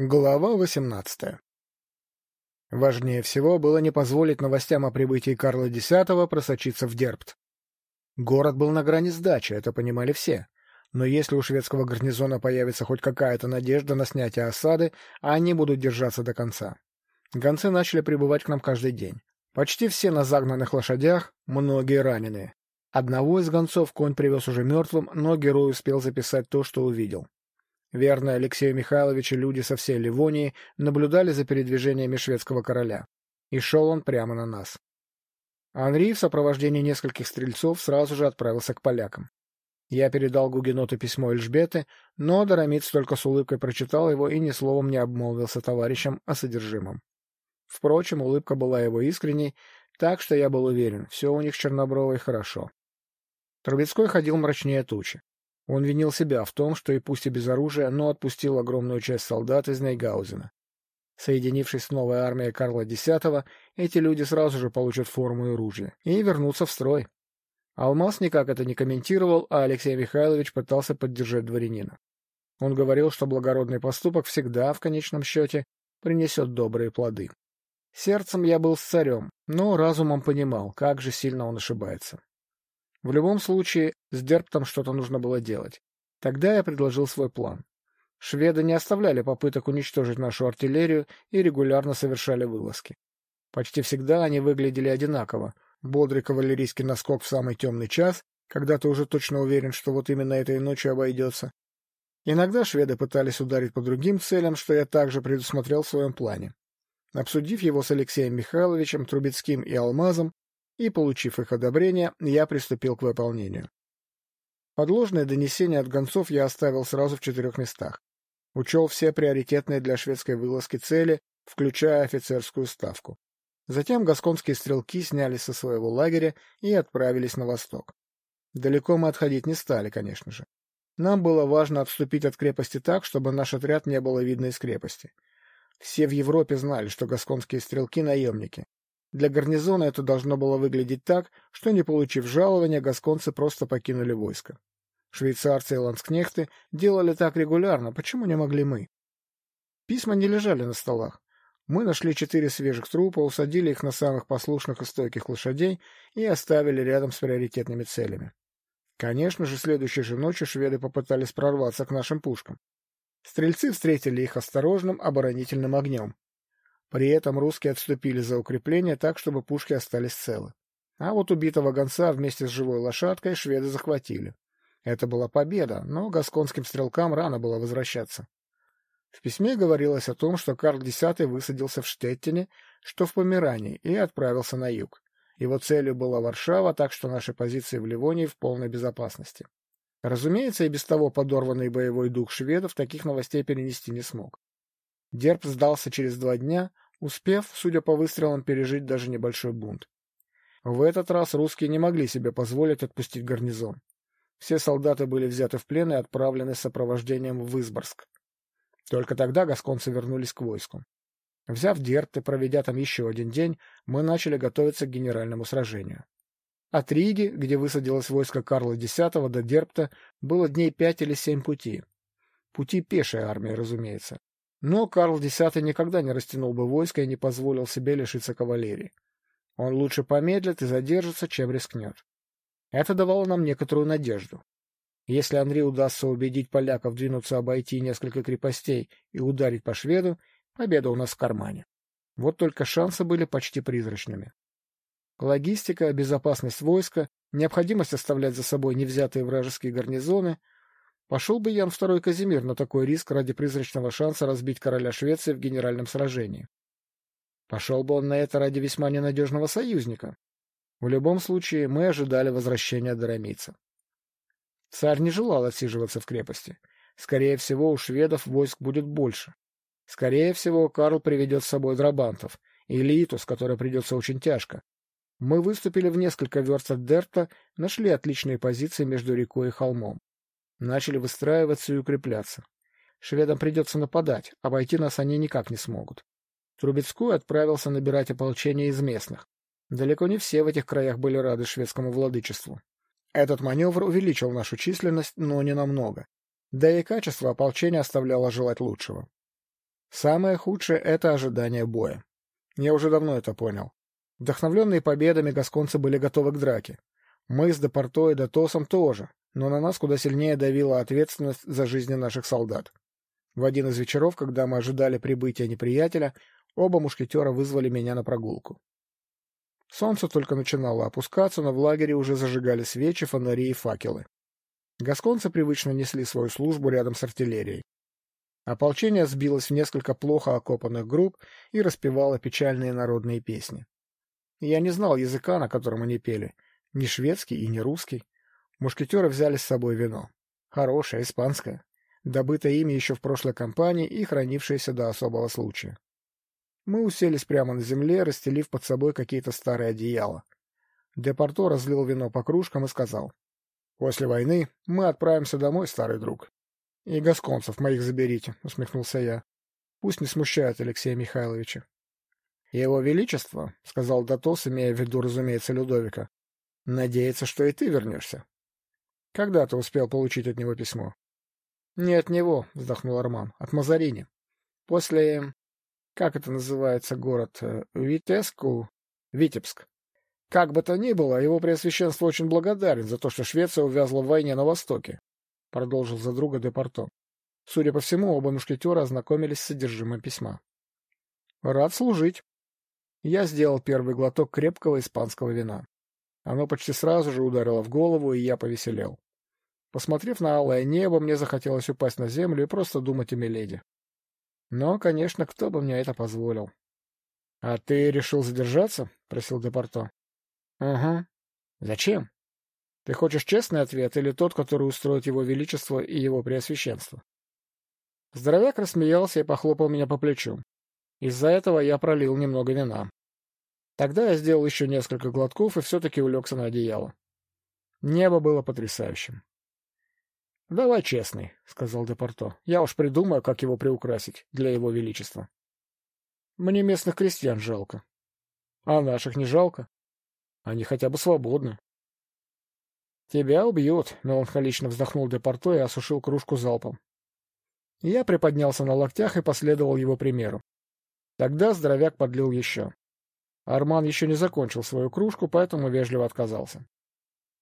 Глава 18 Важнее всего было не позволить новостям о прибытии Карла X просочиться в Дербт. Город был на грани сдачи, это понимали все. Но если у шведского гарнизона появится хоть какая-то надежда на снятие осады, они будут держаться до конца. Гонцы начали прибывать к нам каждый день. Почти все на загнанных лошадях, многие раненые. Одного из гонцов конь привез уже мертвым, но герой успел записать то, что увидел. Верно, Алексею Михайловичу люди со всей Ливонии наблюдали за передвижениями шведского короля. И шел он прямо на нас. Анри в сопровождении нескольких стрельцов сразу же отправился к полякам. Я передал Гугеноту письмо Эльжбеты, но Доромиц только с улыбкой прочитал его и ни словом не обмолвился товарищам о содержимом. Впрочем, улыбка была его искренней, так что я был уверен, все у них Чернобровой хорошо. Трубецкой ходил мрачнее тучи. Он винил себя в том, что и пусть и без оружия, но отпустил огромную часть солдат из Нейгаузена. Соединившись с новой армией Карла X, эти люди сразу же получат форму и оружие и вернутся в строй. Алмаз никак это не комментировал, а Алексей Михайлович пытался поддержать дворянина. Он говорил, что благородный поступок всегда, в конечном счете, принесет добрые плоды. Сердцем я был с царем, но разумом понимал, как же сильно он ошибается. В любом случае, с Дерптом что-то нужно было делать. Тогда я предложил свой план. Шведы не оставляли попыток уничтожить нашу артиллерию и регулярно совершали вылазки. Почти всегда они выглядели одинаково. Бодрый кавалерийский наскок в самый темный час, когда ты уже точно уверен, что вот именно этой ночью обойдется. Иногда шведы пытались ударить по другим целям, что я также предусмотрел в своем плане. Обсудив его с Алексеем Михайловичем, Трубецким и Алмазом, и, получив их одобрение, я приступил к выполнению. Подложное донесение от гонцов я оставил сразу в четырех местах. Учел все приоритетные для шведской вылазки цели, включая офицерскую ставку. Затем гасконские стрелки снялись со своего лагеря и отправились на восток. Далеко мы отходить не стали, конечно же. Нам было важно отступить от крепости так, чтобы наш отряд не было видно из крепости. Все в Европе знали, что гасконские стрелки — наемники, для гарнизона это должно было выглядеть так, что, не получив жалования, гасконцы просто покинули войско. Швейцарцы и ланскнехты делали так регулярно, почему не могли мы? Письма не лежали на столах. Мы нашли четыре свежих трупа, усадили их на самых послушных и стойких лошадей и оставили рядом с приоритетными целями. Конечно же, следующей же ночью шведы попытались прорваться к нашим пушкам. Стрельцы встретили их осторожным оборонительным огнем. При этом русские отступили за укрепление так, чтобы пушки остались целы. А вот убитого гонца вместе с живой лошадкой шведы захватили. Это была победа, но гасконским стрелкам рано было возвращаться. В письме говорилось о том, что Карл X высадился в Штеттине, что в Померании, и отправился на юг. Его целью была Варшава, так что наши позиции в Ливонии в полной безопасности. Разумеется, и без того подорванный боевой дух шведов таких новостей перенести не смог. Дерб сдался через два дня, успев, судя по выстрелам, пережить даже небольшой бунт. В этот раз русские не могли себе позволить отпустить гарнизон. Все солдаты были взяты в плен и отправлены с сопровождением в Изборск. Только тогда гасконцы вернулись к войску. Взяв Дербт и проведя там еще один день, мы начали готовиться к генеральному сражению. От Риги, где высадилось войско Карла X, до Дербта было дней пять или семь пути. Пути пешей армии, разумеется. Но Карл X никогда не растянул бы войско и не позволил себе лишиться кавалерии. Он лучше помедлит и задержится, чем рискнет. Это давало нам некоторую надежду. Если Андрей удастся убедить поляков двинуться обойти несколько крепостей и ударить по шведу, победа у нас в кармане. Вот только шансы были почти призрачными. Логистика, безопасность войска, необходимость оставлять за собой невзятые вражеские гарнизоны — Пошел бы Ян II Казимир на такой риск ради призрачного шанса разбить короля Швеции в генеральном сражении. Пошел бы он на это ради весьма ненадежного союзника. В любом случае, мы ожидали возвращения Доромийца. Царь не желал отсиживаться в крепости. Скорее всего, у шведов войск будет больше. Скорее всего, Карл приведет с собой драбантов, и Литу, с которой придется очень тяжко. Мы выступили в несколько верст от Дерта, нашли отличные позиции между рекой и холмом. Начали выстраиваться и укрепляться. Шведам придется нападать, обойти нас они никак не смогут. Трубецкой отправился набирать ополчение из местных. Далеко не все в этих краях были рады шведскому владычеству. Этот маневр увеличил нашу численность, но не намного. Да и качество ополчения оставляло желать лучшего. Самое худшее — это ожидание боя. Я уже давно это понял. Вдохновленные победами гасконцы были готовы к драке. Мы с Депорто и Дотосом тоже, но на нас куда сильнее давила ответственность за жизни наших солдат. В один из вечеров, когда мы ожидали прибытия неприятеля, оба мушкетера вызвали меня на прогулку. Солнце только начинало опускаться, но в лагере уже зажигали свечи, фонари и факелы. Гасконцы привычно несли свою службу рядом с артиллерией. Ополчение сбилось в несколько плохо окопанных групп и распевало печальные народные песни. Я не знал языка, на котором они пели, ни шведский и ни русский. Мушкетеры взяли с собой вино. Хорошее, испанское, добытое ими еще в прошлой кампании и хранившееся до особого случая. Мы уселись прямо на земле, расстелив под собой какие-то старые одеяла. Депорто разлил вино по кружкам и сказал. — После войны мы отправимся домой, старый друг. — И гасконцев моих заберите, — усмехнулся я. — Пусть не смущают Алексея Михайловича. — Его Величество, — сказал Датос, имея в виду, разумеется, Людовика, — надеется, что и ты вернешься. — Когда ты успел получить от него письмо? — Не от него, — вздохнул Арман, — от Мазарини. После как это называется город, э, Витеску, Витебск. Как бы то ни было, его преосвященство очень благодарен за то, что Швеция увязла в войне на Востоке, — продолжил за друга Депорто. Судя по всему, оба мушкетера ознакомились с содержимым письма. — Рад служить. Я сделал первый глоток крепкого испанского вина. Оно почти сразу же ударило в голову, и я повеселел. Посмотрев на алое небо, мне захотелось упасть на землю и просто думать о Меледе. Но, конечно, кто бы мне это позволил. — А ты решил задержаться? — просил Депорто. — Угу. — Зачем? Ты хочешь честный ответ или тот, который устроит его величество и его преосвященство? Здоровяк рассмеялся и похлопал меня по плечу. Из-за этого я пролил немного вина. Тогда я сделал еще несколько глотков и все-таки улегся на одеяло. Небо было потрясающим. — Давай честный, — сказал Депорто. — Я уж придумаю, как его приукрасить для его величества. Мне местных крестьян жалко. А наших не жалко? Они хотя бы свободны. — Тебя убьют, — меланхолично вздохнул Депорто и осушил кружку залпом. Я приподнялся на локтях и последовал его примеру. Тогда здоровяк подлил еще. Арман еще не закончил свою кружку, поэтому вежливо отказался.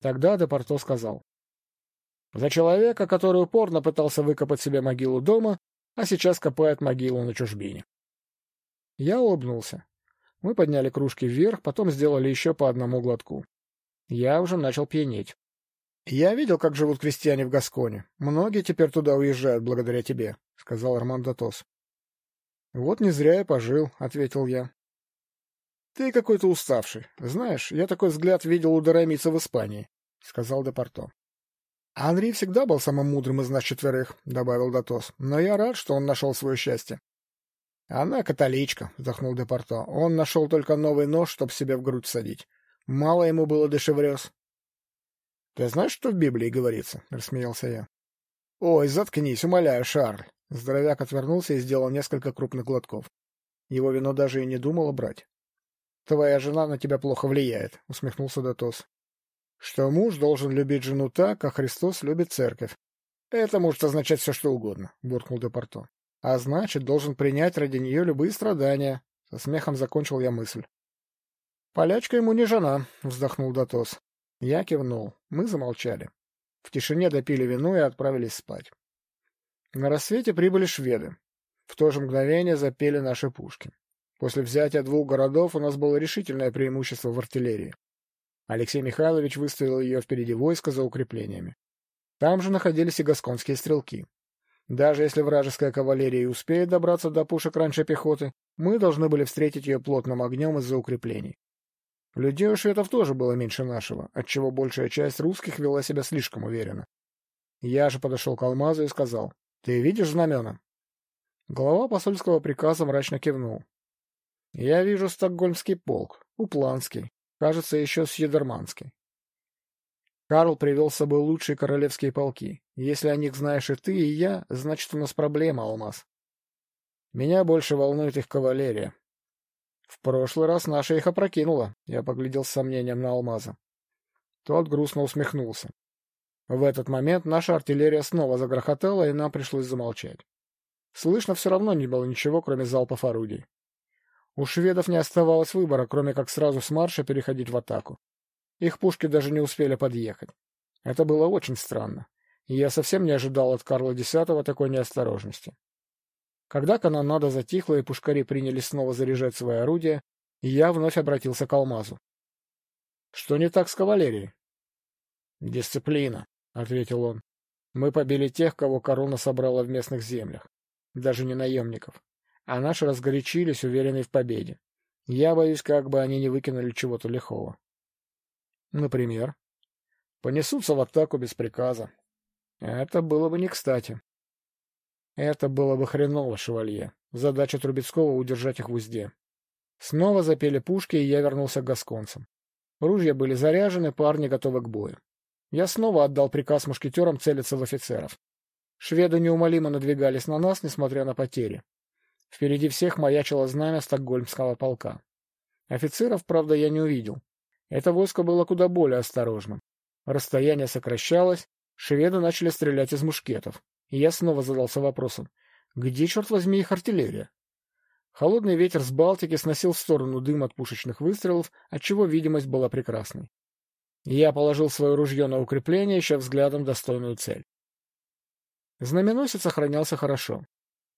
Тогда Депорто сказал. За человека, который упорно пытался выкопать себе могилу дома, а сейчас копает могилу на чужбине. Я улыбнулся. Мы подняли кружки вверх, потом сделали еще по одному глотку. Я уже начал пьянеть. «Я видел, как живут крестьяне в Гасконе. Многие теперь туда уезжают благодаря тебе», — сказал Армандо Тос. «Вот не зря я пожил», — ответил я. «Ты какой-то уставший. Знаешь, я такой взгляд видел у Дорамица в Испании», — сказал Депорто. Анри всегда был самым мудрым из нас четверых, — добавил Датос. — Но я рад, что он нашел свое счастье. — Она католичка, — вздохнул Депорто. Он нашел только новый нож, чтобы себе в грудь садить. Мало ему было дешеврез. — Ты знаешь, что в Библии говорится? — рассмеялся я. — Ой, заткнись, умоляю, Шарль. Здоровяк отвернулся и сделал несколько крупных глотков. Его вино даже и не думало брать. — Твоя жена на тебя плохо влияет, — усмехнулся Датос что муж должен любить жену так, как Христос любит церковь. Это может означать все, что угодно, — буркнул Депорто. А значит, должен принять ради нее любые страдания. Со смехом закончил я мысль. Полячка ему не жена, — вздохнул Датос. Я кивнул. Мы замолчали. В тишине допили вино и отправились спать. На рассвете прибыли шведы. В то же мгновение запели наши пушки. После взятия двух городов у нас было решительное преимущество в артиллерии. Алексей Михайлович выставил ее впереди войска за укреплениями. Там же находились и гасконские стрелки. Даже если вражеская кавалерия и успеет добраться до пушек раньше пехоты, мы должны были встретить ее плотным огнем из-за укреплений. Людей у шведов тоже было меньше нашего, отчего большая часть русских вела себя слишком уверенно. Я же подошел к Алмазу и сказал, «Ты видишь знамена?» Глава посольского приказа мрачно кивнул. «Я вижу стокгольмский полк, Упланский, Кажется, еще с Едерманской. Карл привел с собой лучшие королевские полки. Если о них знаешь и ты, и я, значит, у нас проблема, Алмаз. Меня больше волнует их кавалерия. В прошлый раз наша их опрокинула, я поглядел с сомнением на Алмаза. Тот грустно усмехнулся. В этот момент наша артиллерия снова загрохотала, и нам пришлось замолчать. Слышно все равно не было ничего, кроме залпов орудий. У шведов не оставалось выбора, кроме как сразу с марша переходить в атаку. Их пушки даже не успели подъехать. Это было очень странно, и я совсем не ожидал от Карла X такой неосторожности. Когда канонада затихла и пушкари принялись снова заряжать свои орудия, я вновь обратился к Алмазу. — Что не так с кавалерией? — Дисциплина, — ответил он. — Мы побили тех, кого корона собрала в местных землях. Даже не наемников. А наши разгорячились, уверенные в победе. Я боюсь, как бы они не выкинули чего-то лихого. Например? Понесутся в атаку без приказа. Это было бы не кстати. Это было бы хреново, шевалье. Задача Трубецкого — удержать их в узде. Снова запели пушки, и я вернулся к гасконцам. Ружья были заряжены, парни готовы к бою. Я снова отдал приказ мушкетерам целиться в офицеров. Шведы неумолимо надвигались на нас, несмотря на потери. Впереди всех маячило знамя стокгольмского полка. Офицеров, правда, я не увидел. Это войско было куда более осторожным. Расстояние сокращалось, шведы начали стрелять из мушкетов. И я снова задался вопросом, где, черт возьми, их артиллерия? Холодный ветер с Балтики сносил в сторону дым от пушечных выстрелов, отчего видимость была прекрасной. Я положил свое ружье на укрепление, ища взглядом достойную цель. Знаменосец охранялся хорошо.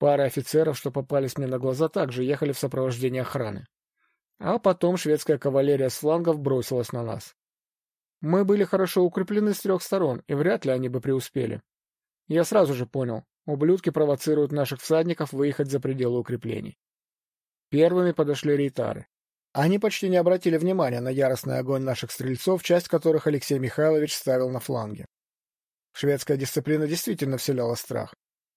Пара офицеров, что попались мне на глаза, также ехали в сопровождении охраны. А потом шведская кавалерия с флангов бросилась на нас. Мы были хорошо укреплены с трех сторон, и вряд ли они бы преуспели. Я сразу же понял, ублюдки провоцируют наших всадников выехать за пределы укреплений. Первыми подошли рейтары. Они почти не обратили внимания на яростный огонь наших стрельцов, часть которых Алексей Михайлович ставил на фланге. Шведская дисциплина действительно вселяла страх.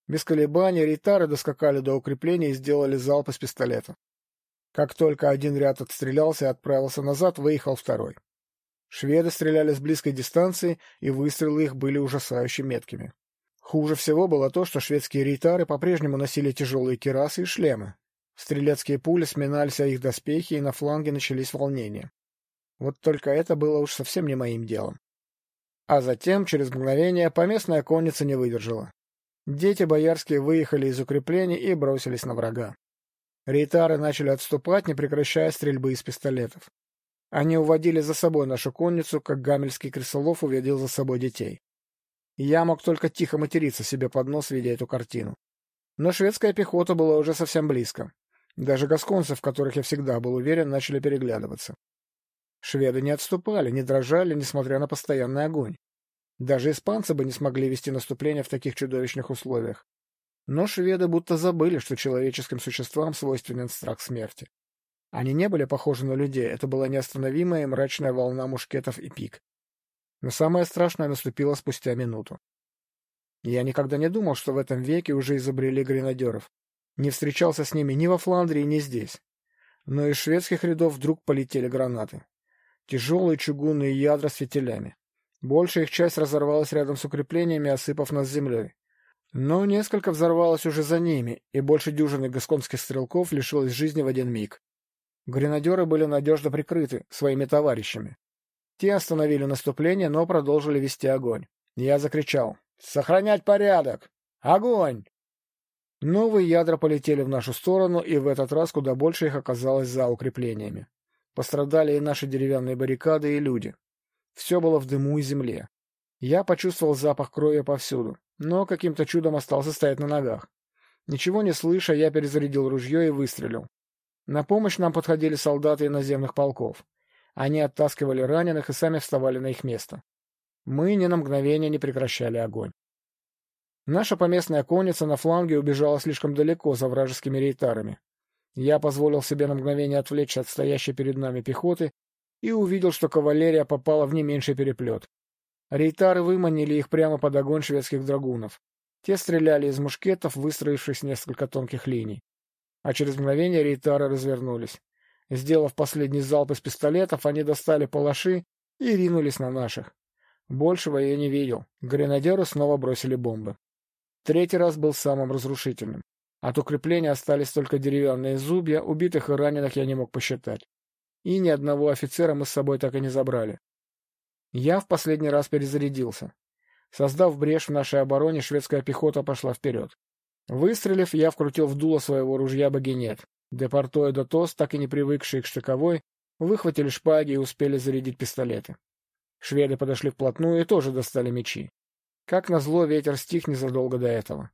Без колебаний рейтары доскакали до укрепления и сделали залп из пистолета. Как только один ряд отстрелялся и отправился назад, выехал второй. Шведы стреляли с близкой дистанции, и выстрелы их были ужасающе меткими. Хуже всего было то, что шведские рейтары по-прежнему носили тяжелые кирасы и шлемы. Стрелецкие пули сминались о их доспехи, и на фланге начались волнения. Вот только это было уж совсем не моим делом. А затем, через мгновение, поместная конница не выдержала. Дети боярские выехали из укреплений и бросились на врага. Рейтары начали отступать, не прекращая стрельбы из пистолетов. Они уводили за собой нашу конницу, как гамельский крысолов уводил за собой детей. Я мог только тихо материться себе под нос, видя эту картину. Но шведская пехота была уже совсем близко. Даже гасконцы, в которых я всегда был уверен, начали переглядываться. Шведы не отступали, не дрожали, несмотря на постоянный огонь. Даже испанцы бы не смогли вести наступление в таких чудовищных условиях. Но шведы будто забыли, что человеческим существам свойственен страх смерти. Они не были похожи на людей, это была неостановимая и мрачная волна мушкетов и пик. Но самое страшное наступило спустя минуту. Я никогда не думал, что в этом веке уже изобрели гренадеров. Не встречался с ними ни во Фландрии, ни здесь. Но из шведских рядов вдруг полетели гранаты. Тяжелые чугунные ядра с фитилями. Большая их часть разорвалась рядом с укреплениями, осыпав нас землей. Но несколько взорвалось уже за ними, и больше дюжины гасконских стрелков лишилось жизни в один миг. Гренадеры были надежно прикрыты своими товарищами. Те остановили наступление, но продолжили вести огонь. Я закричал. «Сохранять порядок! Огонь!» Новые ядра полетели в нашу сторону, и в этот раз куда больше их оказалось за укреплениями. Пострадали и наши деревянные баррикады, и люди. Все было в дыму и земле. Я почувствовал запах крови повсюду, но каким-то чудом остался стоять на ногах. Ничего не слыша, я перезарядил ружье и выстрелил. На помощь нам подходили солдаты иноземных полков. Они оттаскивали раненых и сами вставали на их место. Мы ни на мгновение не прекращали огонь. Наша поместная конница на фланге убежала слишком далеко за вражескими рейтарами. Я позволил себе на мгновение отвлечься от стоящей перед нами пехоты и увидел, что кавалерия попала в не меньший переплет. Рейтары выманили их прямо под огонь шведских драгунов. Те стреляли из мушкетов, выстроившись несколько тонких линий. А через мгновение рейтары развернулись. Сделав последний залп из пистолетов, они достали палаши и ринулись на наших. Большего я не видел. Гренадеры снова бросили бомбы. Третий раз был самым разрушительным. От укрепления остались только деревянные зубья, убитых и раненых я не мог посчитать. И ни одного офицера мы с собой так и не забрали. Я в последний раз перезарядился. Создав брешь в нашей обороне, шведская пехота пошла вперед. Выстрелив, я вкрутил в дуло своего ружья багинет. Депорто и Дотос, так и не привыкшие к штыковой, выхватили шпаги и успели зарядить пистолеты. Шведы подошли вплотную и тоже достали мечи. Как назло, ветер стих незадолго до этого.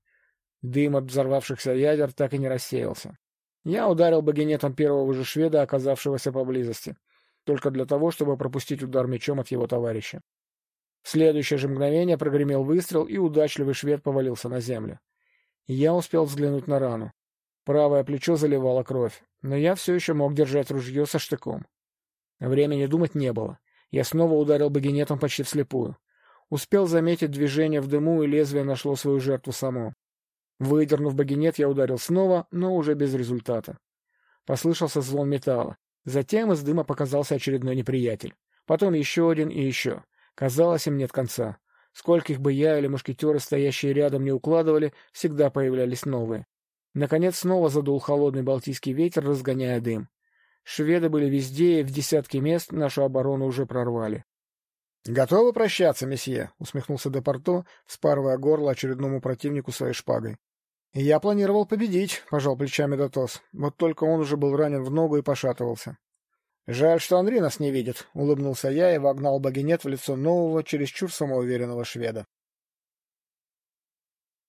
Дым от взорвавшихся ядер так и не рассеялся. Я ударил багинетом первого же шведа, оказавшегося поблизости, только для того, чтобы пропустить удар мечом от его товарища. В следующее же мгновение прогремел выстрел, и удачливый швед повалился на землю. Я успел взглянуть на рану. Правое плечо заливало кровь, но я все еще мог держать ружье со штыком. Времени думать не было. Я снова ударил багинетом почти вслепую. Успел заметить движение в дыму, и лезвие нашло свою жертву само. Выдернув багинет, я ударил снова, но уже без результата. Послышался звон металла. Затем из дыма показался очередной неприятель. Потом еще один и еще. Казалось, им нет конца. Скольких бы я или мушкетеры, стоящие рядом, не укладывали, всегда появлялись новые. Наконец снова задул холодный балтийский ветер, разгоняя дым. Шведы были везде, и в десятке мест нашу оборону уже прорвали. — Готовы прощаться, месье? — усмехнулся Депорто, вспарывая горло очередному противнику своей шпагой. — Я планировал победить, — пожал плечами Дотос. Вот только он уже был ранен в ногу и пошатывался. — Жаль, что Анри нас не видит, — улыбнулся я и вогнал багинет в лицо нового, чересчур самоуверенного шведа.